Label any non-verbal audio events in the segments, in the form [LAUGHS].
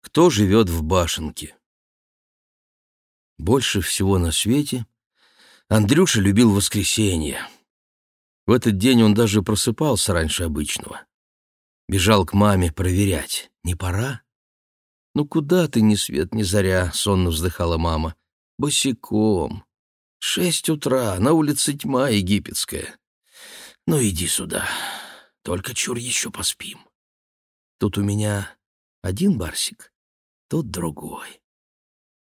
Кто живет в башенке? Больше всего на свете Андрюша любил воскресенье. В этот день он даже просыпался раньше обычного. Бежал к маме проверять, не пора? «Ну куда ты, ни свет, ни заря?» — сонно вздыхала мама. «Босиком. Шесть утра, на улице тьма египетская. Ну иди сюда, только чур еще поспим. Тут у меня один барсик, тут другой».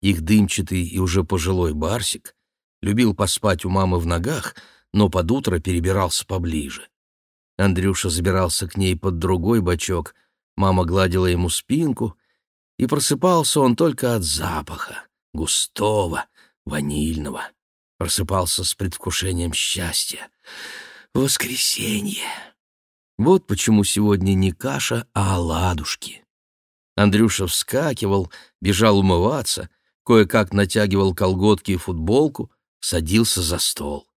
Их дымчатый и уже пожилой барсик любил поспать у мамы в ногах, но под утро перебирался поближе. Андрюша забирался к ней под другой бочок, мама гладила ему спинку — и просыпался он только от запаха, густого, ванильного. Просыпался с предвкушением счастья. Воскресенье! Вот почему сегодня не каша, а оладушки. Андрюша вскакивал, бежал умываться, кое-как натягивал колготки и футболку, садился за стол.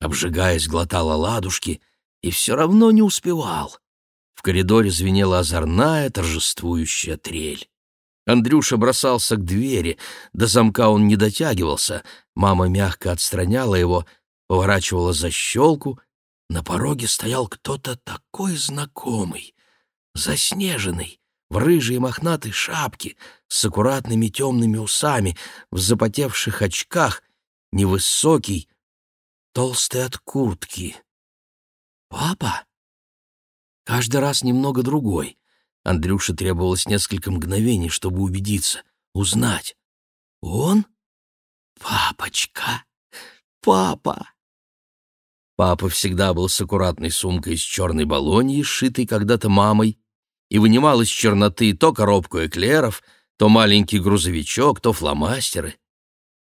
Обжигаясь, глотал оладушки и все равно не успевал. В коридоре звенела озорная торжествующая трель. Андрюша бросался к двери, до замка он не дотягивался, мама мягко отстраняла его, поворачивала защелку. На пороге стоял кто-то такой знакомый, заснеженный, в рыжей мохнатой шапке, с аккуратными темными усами, в запотевших очках, невысокий, толстый от куртки. «Папа?» Каждый раз немного другой — Андрюше требовалось несколько мгновений, чтобы убедиться, узнать. «Он? Папочка! Папа!» Папа всегда был с аккуратной сумкой из черной балоньи, сшитой когда-то мамой, и вынимал из черноты то коробку эклеров, то маленький грузовичок, то фломастеры.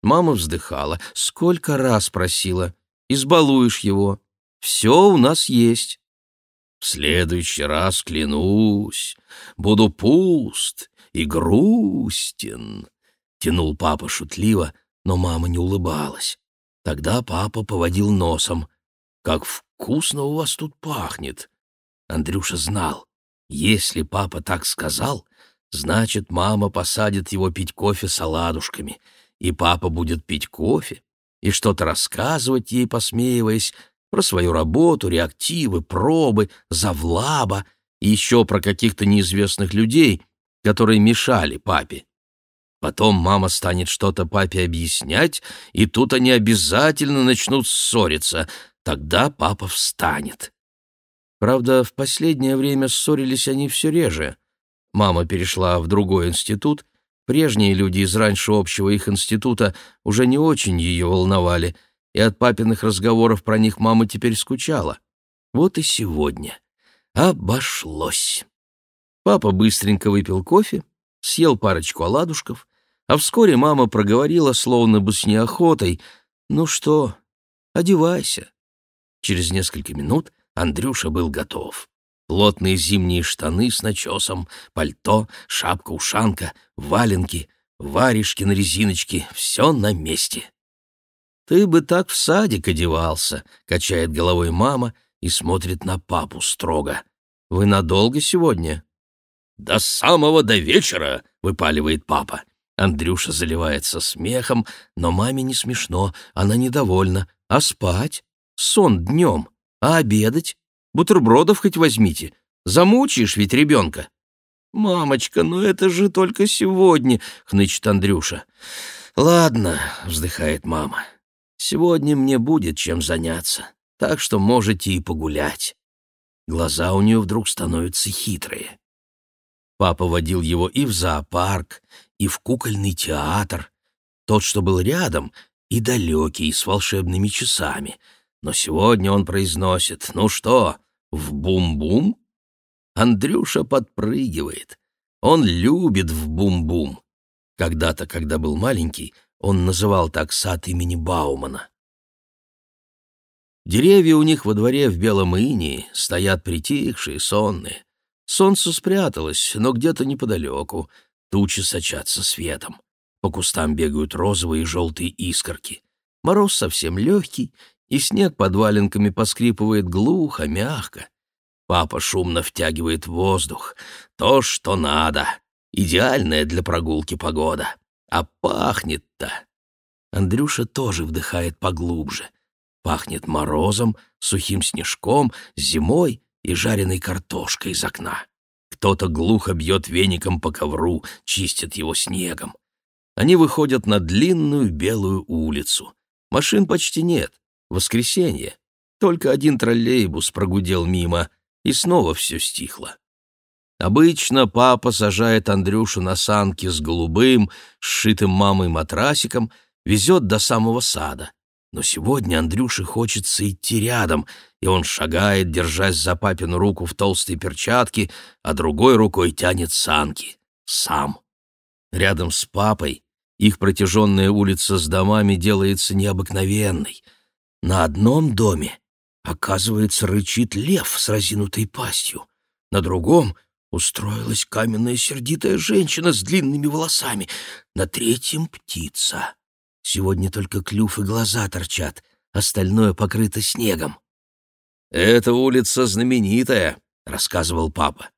Мама вздыхала. Сколько раз просила. «Избалуешь его. Все у нас есть». В следующий раз, клянусь, буду пуст и грустен, — тянул папа шутливо, но мама не улыбалась. Тогда папа поводил носом. «Как вкусно у вас тут пахнет!» Андрюша знал, если папа так сказал, значит, мама посадит его пить кофе с оладушками, и папа будет пить кофе и что-то рассказывать ей, посмеиваясь, про свою работу, реактивы, пробы, завлаба и еще про каких-то неизвестных людей, которые мешали папе. Потом мама станет что-то папе объяснять, и тут они обязательно начнут ссориться. Тогда папа встанет. Правда, в последнее время ссорились они все реже. Мама перешла в другой институт, прежние люди из раньше общего их института уже не очень ее волновали — и от папиных разговоров про них мама теперь скучала. Вот и сегодня. Обошлось. Папа быстренько выпил кофе, съел парочку оладушков, а вскоре мама проговорила, словно бы с неохотой, «Ну что, одевайся». Через несколько минут Андрюша был готов. Плотные зимние штаны с начесом, пальто, шапка-ушанка, валенки, варежки на резиночке — все на месте. «Ты бы так в садик одевался», — качает головой мама и смотрит на папу строго. «Вы надолго сегодня?» «До самого до вечера», — выпаливает папа. Андрюша заливается смехом, но маме не смешно, она недовольна. «А спать? Сон днем. А обедать? Бутербродов хоть возьмите. Замучаешь ведь ребенка». «Мамочка, ну это же только сегодня», — хнычет Андрюша. «Ладно», — вздыхает мама. Сегодня мне будет чем заняться, так что можете и погулять. Глаза у нее вдруг становятся хитрые. Папа водил его и в зоопарк, и в кукольный театр, тот, что был рядом, и далекий, с волшебными часами. Но сегодня он произносит «Ну что, в бум-бум?» Андрюша подпрыгивает. Он любит в бум-бум. Когда-то, когда был маленький, он называл так сад имени Баумана. Деревья у них во дворе в белом инии стоят притихшие, сонные. Солнце спряталось, но где-то неподалеку. Тучи сочатся светом. По кустам бегают розовые и желтые искорки. Мороз совсем легкий, и снег под валенками поскрипывает глухо, мягко. Папа шумно втягивает воздух. То, что надо. Идеальная для прогулки погода. А пахнет-то... Андрюша тоже вдыхает поглубже. Пахнет морозом, сухим снежком, зимой и жареной картошкой из окна. Кто-то глухо бьет веником по ковру, чистит его снегом. Они выходят на длинную белую улицу. Машин почти нет. Воскресенье. Только один троллейбус прогудел мимо, и снова все стихло. Обычно папа сажает Андрюшу на санки с голубым, сшитым мамой матрасиком, везет до самого сада. Но сегодня Андрюше хочется идти рядом, и он шагает, держась за папину руку в толстой перчатке, а другой рукой тянет санки. Сам. Рядом с папой их протяженная улица с домами делается необыкновенной. На одном доме, оказывается, рычит лев с разинутой пастью, на другом — устроилась каменная сердитая женщина с длинными волосами, на третьем — птица. Сегодня только клюв и глаза торчат, остальное покрыто снегом. «Эта улица знаменитая», — рассказывал папа.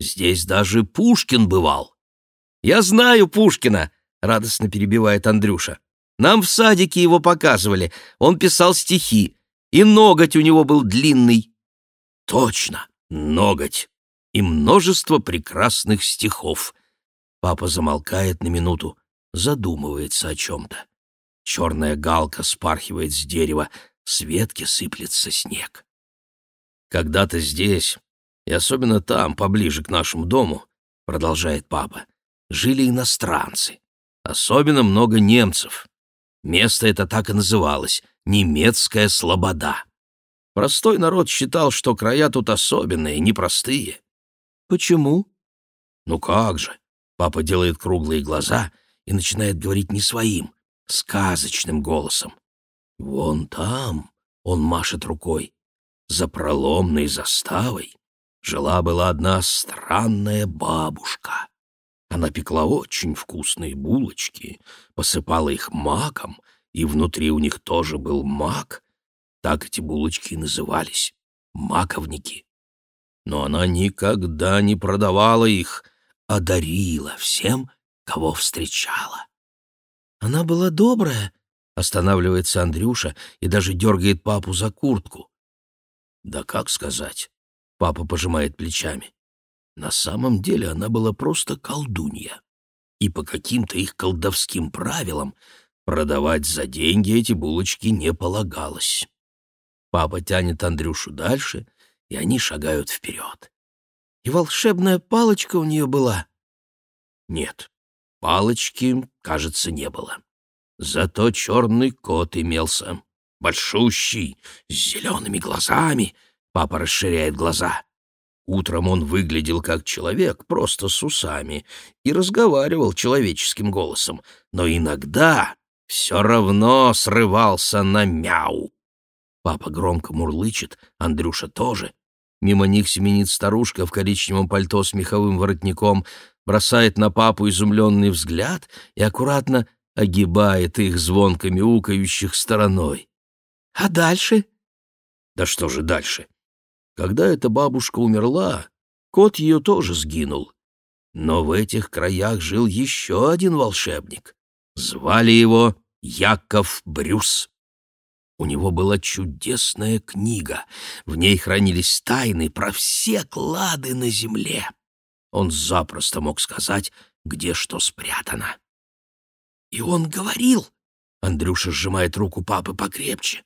«Здесь даже Пушкин бывал». «Я знаю Пушкина», — радостно перебивает Андрюша. «Нам в садике его показывали, он писал стихи, и ноготь у него был длинный». «Точно, ноготь», и множество прекрасных стихов. Папа замолкает на минуту, задумывается о чем-то. Черная галка спархивает с дерева, с ветки сыплется снег. Когда-то здесь, и особенно там, поближе к нашему дому, продолжает папа, жили иностранцы, особенно много немцев. Место это так и называлось — немецкая слобода. Простой народ считал, что края тут особенные, непростые. «Почему?» «Ну как же!» Папа делает круглые глаза и начинает говорить не своим, сказочным голосом. «Вон там», — он машет рукой, — «за проломной заставой жила-была одна странная бабушка. Она пекла очень вкусные булочки, посыпала их маком, и внутри у них тоже был мак. Так эти булочки и назывались — маковники но она никогда не продавала их, а дарила всем, кого встречала. Она была добрая, останавливается Андрюша и даже дергает папу за куртку. Да как сказать? Папа пожимает плечами. На самом деле она была просто колдунья. И по каким-то их колдовским правилам продавать за деньги эти булочки не полагалось. Папа тянет Андрюшу дальше, и они шагают вперед. И волшебная палочка у нее была? Нет, палочки, кажется, не было. Зато черный кот имелся, большущий, с зелеными глазами. Папа расширяет глаза. Утром он выглядел как человек, просто с усами, и разговаривал человеческим голосом, но иногда все равно срывался на мяу. Папа громко мурлычет, Андрюша тоже. Мимо них семенит старушка в коричневом пальто с меховым воротником, бросает на папу изумленный взгляд и аккуратно огибает их звонко мяукающих стороной. «А дальше?» «Да что же дальше?» Когда эта бабушка умерла, кот ее тоже сгинул. Но в этих краях жил еще один волшебник. Звали его Яков Брюс. У него была чудесная книга. В ней хранились тайны про все клады на земле. Он запросто мог сказать, где что спрятано. И он говорил, Андрюша сжимает руку папы покрепче,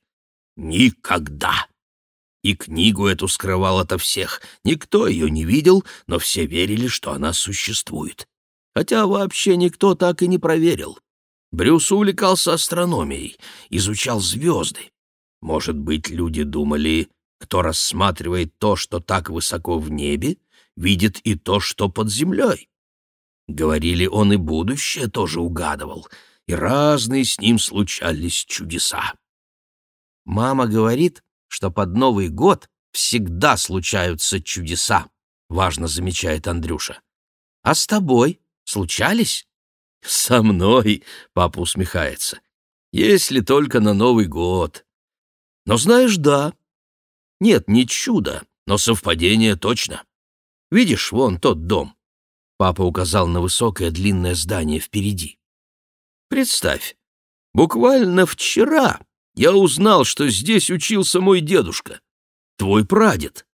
«Никогда!» И книгу эту скрывал ото всех. Никто ее не видел, но все верили, что она существует. Хотя вообще никто так и не проверил. Брюс увлекался астрономией, изучал звезды. Может быть, люди думали, кто рассматривает то, что так высоко в небе, видит и то, что под землей. Говорили, он и будущее тоже угадывал, и разные с ним случались чудеса. Мама говорит, что под Новый год всегда случаются чудеса, важно замечает Андрюша. А с тобой случались? «Со мной», — папа усмехается, — «если только на Новый год». Но знаешь, да. Нет, не чудо, но совпадение точно. Видишь, вон тот дом. Папа указал на высокое длинное здание впереди. Представь, буквально вчера я узнал, что здесь учился мой дедушка, твой прадед.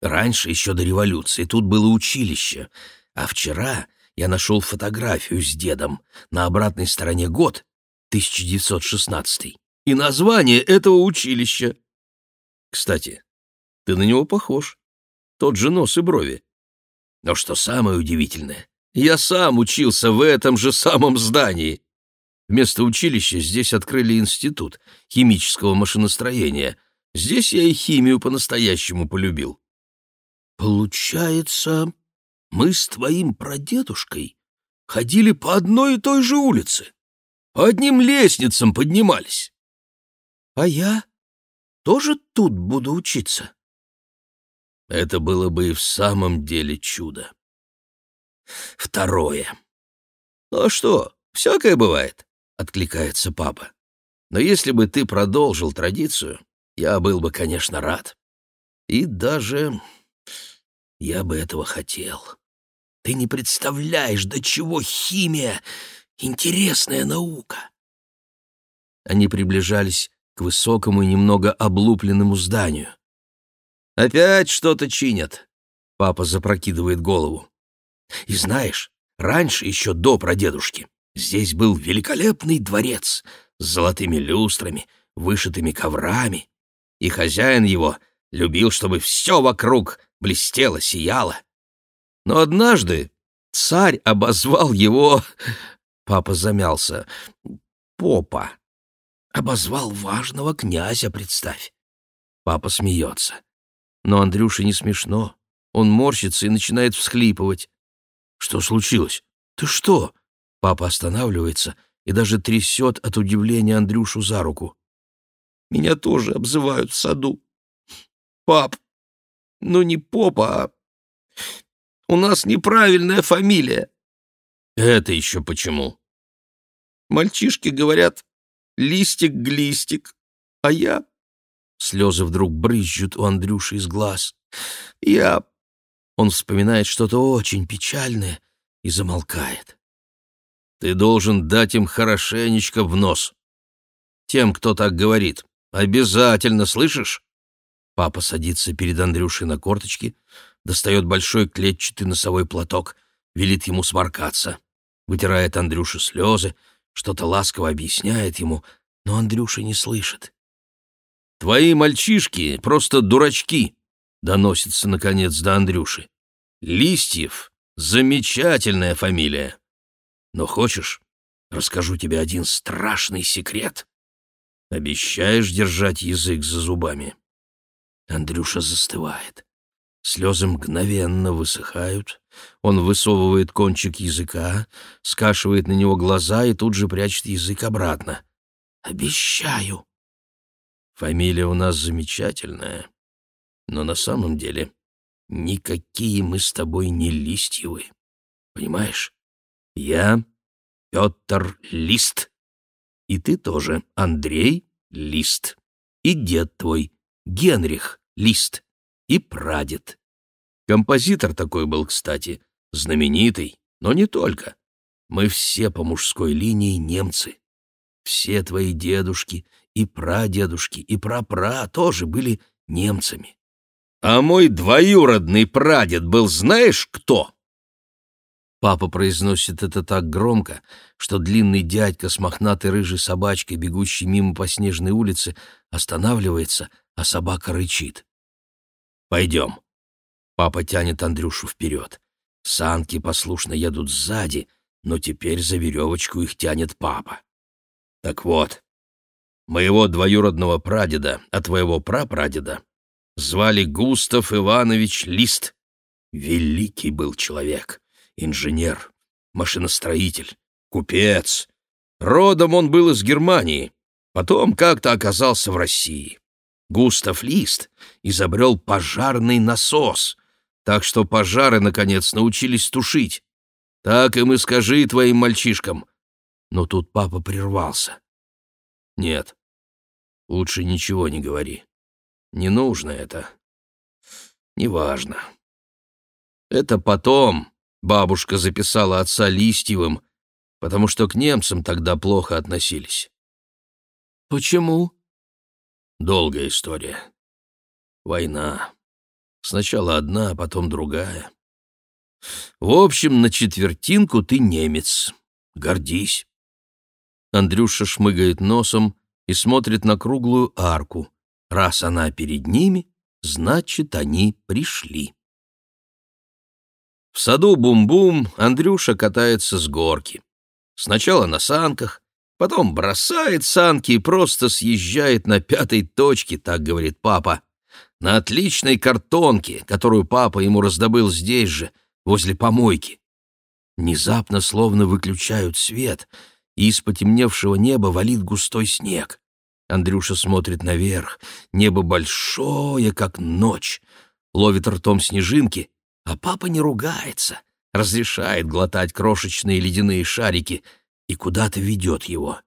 Раньше, еще до революции, тут было училище, а вчера я нашел фотографию с дедом, на обратной стороне год, 1916, и название этого училища. Кстати, ты на него похож. Тот же нос и брови. Но что самое удивительное, я сам учился в этом же самом здании. Вместо училища здесь открыли институт химического машиностроения. Здесь я и химию по-настоящему полюбил. Получается, мы с твоим прадедушкой ходили по одной и той же улице, по одним лестницам поднимались. А я тоже тут буду учиться. Это было бы и в самом деле чудо. Второе. Ну а что, всякое бывает, откликается папа. Но если бы ты продолжил традицию, я был бы, конечно, рад. И даже я бы этого хотел. Ты не представляешь, до чего химия — интересная наука. Они приближались к высокому и немного облупленному зданию. «Опять что-то чинят», — папа запрокидывает голову. «И знаешь, раньше, еще до прадедушки, здесь был великолепный дворец с золотыми люстрами, вышитыми коврами, и хозяин его любил, чтобы все вокруг блестело, сияло. Но однажды царь обозвал его... [LAUGHS] Папа замялся. Попа. Обозвал важного князя, представь. Папа смеется. Но Андрюше не смешно. Он морщится и начинает всхлипывать. «Что случилось? Ты что?» Папа останавливается и даже трясет от удивления Андрюшу за руку. «Меня тоже обзывают в саду. Пап, ну не попа, а... У нас неправильная фамилия. Это еще почему? Мальчишки говорят «листик-глистик», а я... Слезы вдруг брызжут у Андрюши из глаз. Я... Он вспоминает что-то очень печальное и замолкает. Ты должен дать им хорошенечко в нос. Тем, кто так говорит. Обязательно, слышишь? Папа садится перед Андрюшей на корточки, достает большой клетчатый носовой платок, велит ему сморкаться, вытирает Андрюше слезы, что-то ласково объясняет ему, но Андрюша не слышит. «Твои мальчишки просто дурачки», — доносится, наконец, до Андрюши. «Листьев — замечательная фамилия. Но хочешь, расскажу тебе один страшный секрет? Обещаешь держать язык за зубами?» Андрюша застывает. Слезы мгновенно высыхают. Он высовывает кончик языка, скашивает на него глаза и тут же прячет язык обратно. «Обещаю». Фамилия у нас замечательная, но на самом деле никакие мы с тобой не Листьевы. Понимаешь? Я Петр Лист, и ты тоже Андрей Лист, и дед твой Генрих Лист и прадед. Композитор такой был, кстати, знаменитый, но не только. Мы все по мужской линии немцы. Все твои дедушки и прадедушки и прапра тоже были немцами. А мой двоюродный прадед был знаешь кто? Папа произносит это так громко, что длинный дядька с мохнатой рыжей собачкой, бегущий мимо по снежной улице, останавливается, а собака рычит. «Пойдем». Папа тянет Андрюшу вперед. Санки послушно едут сзади, но теперь за веревочку их тянет папа. Так вот, моего двоюродного прадеда, а твоего прапрадеда, звали Густав Иванович Лист. Великий был человек, инженер, машиностроитель, купец. Родом он был из Германии, потом как-то оказался в России. Густав Лист изобрел пожарный насос, так что пожары, наконец, научились тушить. Так им и скажи твоим мальчишкам. Но тут папа прервался. Нет, лучше ничего не говори. Не нужно это. Неважно. Это потом, Бабушка записала отца Листьевым, потому что к немцам тогда плохо относились. Почему? Долгая история. Война. Сначала одна, а потом другая. В общем, на четвертинку ты немец. Гордись. Андрюша шмыгает носом и смотрит на круглую арку. Раз она перед ними, значит, они пришли. В саду бум-бум Андрюша катается с горки. Сначала на санках, потом бросает санки и просто съезжает на пятой точке, так говорит папа, на отличной картонке, которую папа ему раздобыл здесь же, возле помойки. Внезапно словно выключают свет, и из потемневшего неба валит густой снег. Андрюша смотрит наверх, небо большое, как ночь, ловит ртом снежинки, а папа не ругается, разрешает глотать крошечные ледяные шарики и куда-то ведет его.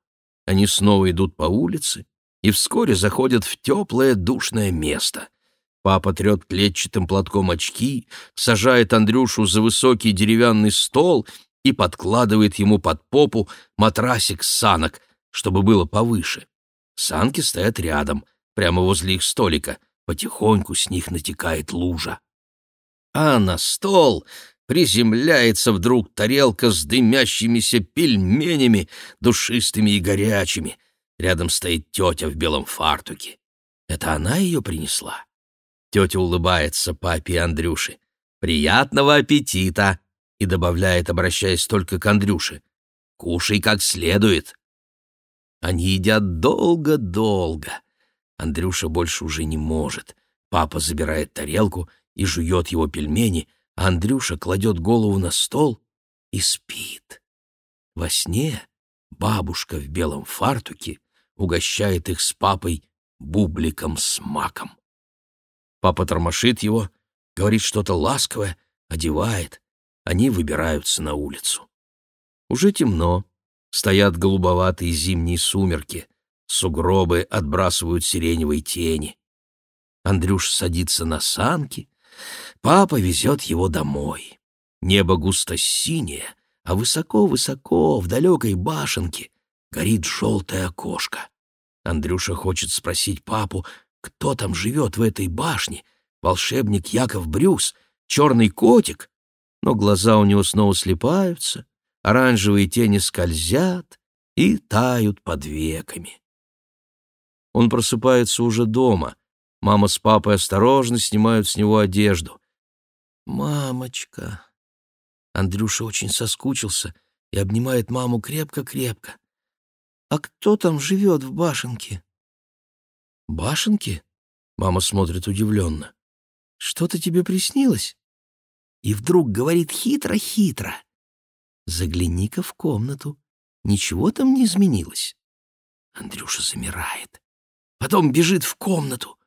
Они снова идут по улице и вскоре заходят в теплое душное место. Папа трет клетчатым платком очки, сажает Андрюшу за высокий деревянный стол и подкладывает ему под попу матрасик санок, чтобы было повыше. Санки стоят рядом, прямо возле их столика. Потихоньку с них натекает лужа. А на стол приземляется вдруг тарелка с дымящимися пельменями, душистыми и горячими. Рядом стоит тетя в белом фартуке. Это она ее принесла? Тетя улыбается папе Андрюше. «Приятного аппетита!» и добавляет, обращаясь только к Андрюше. «Кушай как следует!» Они едят долго-долго. Андрюша больше уже не может. Папа забирает тарелку и жует его пельмени, а Андрюша кладет голову на стол и спит. Во сне бабушка в белом фартуке угощает их с папой бубликом с маком. Папа тормошит его, говорит что-то ласковое, одевает. Они выбираются на улицу. Уже темно, стоят голубоватые зимние сумерки, сугробы отбрасывают сиреневые тени. Андрюш садится на санки, папа везет его домой. Небо густо синее, а высоко-высоко, в далекой башенке, горит желтое окошко. Андрюша хочет спросить папу, кто там живет в этой башне? Волшебник Яков Брюс? Черный котик? Но глаза у него снова слепаются, оранжевые тени скользят и тают под веками. Он просыпается уже дома. Мама с папой осторожно снимают с него одежду. «Мамочка!» Андрюша очень соскучился и обнимает маму крепко-крепко. «А кто там живет в башенке?» «Башенки?» — мама смотрит удивленно. «Что-то тебе приснилось?» И вдруг говорит хитро-хитро. «Загляни-ка в комнату. Ничего там не изменилось». Андрюша замирает. Потом бежит в комнату.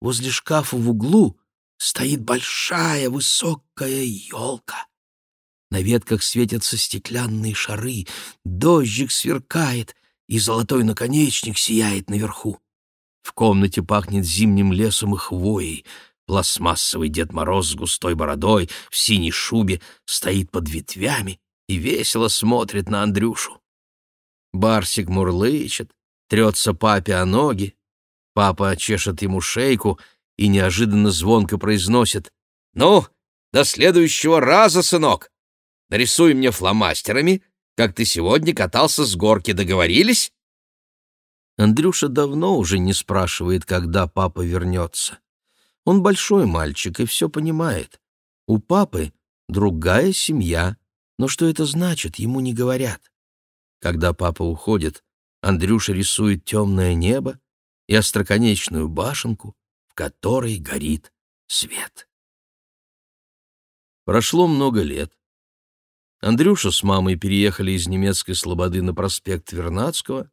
Возле шкафа в углу стоит большая высокая елка. На ветках светятся стеклянные шары, дождик сверкает, и золотой наконечник сияет наверху. В комнате пахнет зимним лесом и хвоей. Пластмассовый Дед Мороз с густой бородой в синей шубе стоит под ветвями и весело смотрит на Андрюшу. Барсик мурлычет, трется папе о ноги. Папа чешет ему шейку и неожиданно звонко произносит «Ну, до следующего раза, сынок! Нарисуй мне фломастерами, как ты сегодня катался с горки, договорились?» Андрюша давно уже не спрашивает, когда папа вернется. Он большой мальчик и все понимает. У папы другая семья, но что это значит, ему не говорят. Когда папа уходит, Андрюша рисует темное небо и остроконечную башенку, в которой горит свет. Прошло много лет. Андрюша с мамой переехали из немецкой слободы на проспект Вернадского,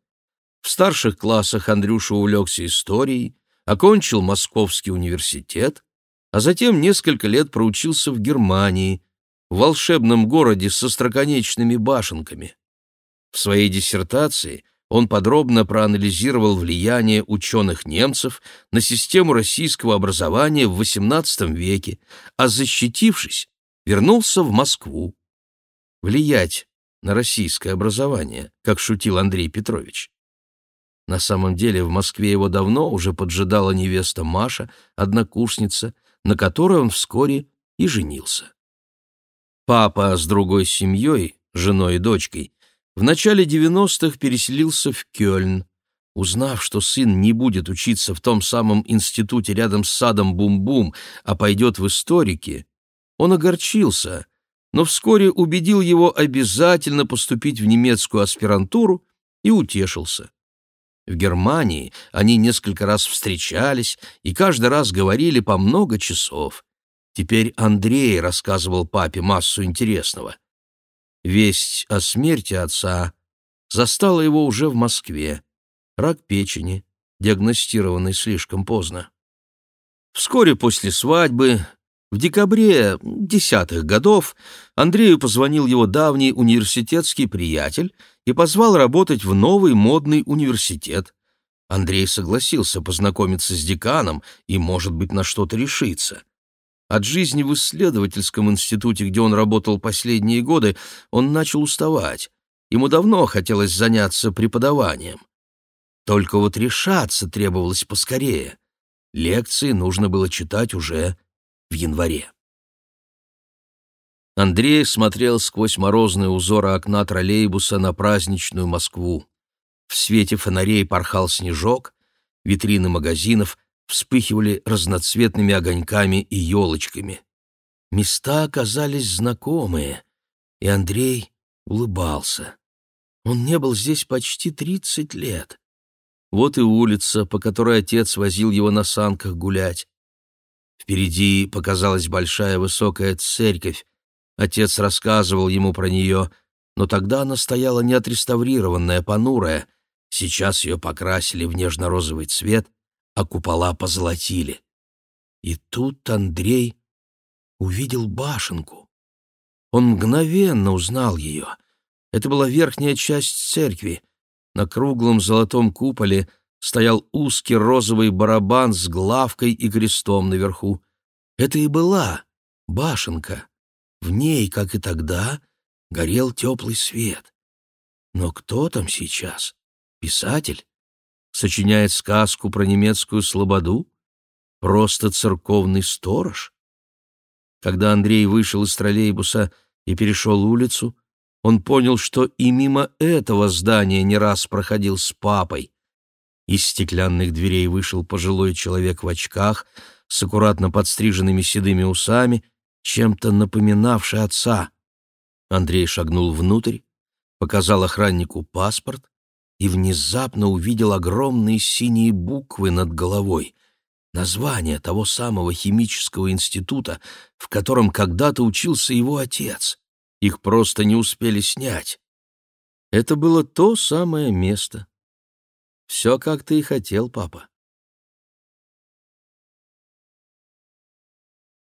в старших классах Андрюша увлекся историей, окончил Московский университет, а затем несколько лет проучился в Германии, в волшебном городе со строконечными башенками. В своей диссертации он подробно проанализировал влияние ученых немцев на систему российского образования в XVIII веке, а защитившись, вернулся в Москву. Влиять на российское образование, как шутил Андрей Петрович. На самом деле в Москве его давно уже поджидала невеста Маша, однокурсница, на которой он вскоре и женился. Папа с другой семьей, женой и дочкой, в начале 90-х переселился в Кёльн. Узнав, что сын не будет учиться в том самом институте рядом с садом Бум-Бум, а пойдет в историки, он огорчился, но вскоре убедил его обязательно поступить в немецкую аспирантуру и утешился. В Германии они несколько раз встречались и каждый раз говорили по много часов. Теперь Андрей рассказывал папе массу интересного. Весть о смерти отца застала его уже в Москве. Рак печени, диагностированный слишком поздно. Вскоре после свадьбы, в декабре десятых годов, Андрею позвонил его давний университетский приятель и позвал работать в новый модный университет. Андрей согласился познакомиться с деканом и, может быть, на что-то решиться. От жизни в исследовательском институте, где он работал последние годы, он начал уставать. Ему давно хотелось заняться преподаванием. Только вот решаться требовалось поскорее. Лекции нужно было читать уже в январе. Андрей смотрел сквозь морозные узоры окна троллейбуса на праздничную Москву. В свете фонарей порхал снежок, витрины магазинов вспыхивали разноцветными огоньками и елочками. Места оказались знакомые, и Андрей улыбался. Он не был здесь почти тридцать лет. Вот и улица, по которой отец возил его на санках гулять. Впереди показалась большая высокая церковь. Отец рассказывал ему про нее, но тогда она стояла не отреставрированная, понурая. Сейчас ее покрасили в нежно-розовый цвет, а купола позолотили. И тут Андрей увидел башенку. Он мгновенно узнал ее. Это была верхняя часть церкви. На круглом золотом куполе стоял узкий розовый барабан с главкой и крестом наверху. Это и была башенка. В ней, как и тогда, горел теплый свет. Но кто там сейчас? Писатель? Сочиняет сказку про немецкую слободу? Просто церковный сторож? Когда Андрей вышел из троллейбуса и перешел улицу, он понял, что и мимо этого здания не раз проходил с папой. Из стеклянных дверей вышел пожилой человек в очках с аккуратно подстриженными седыми усами, чем-то напоминавший отца. Андрей шагнул внутрь, показал охраннику паспорт и внезапно увидел огромные синие буквы над головой. Название того самого химического института, в котором когда-то учился его отец. Их просто не успели снять. Это было то самое место. Все, как ты и хотел, папа.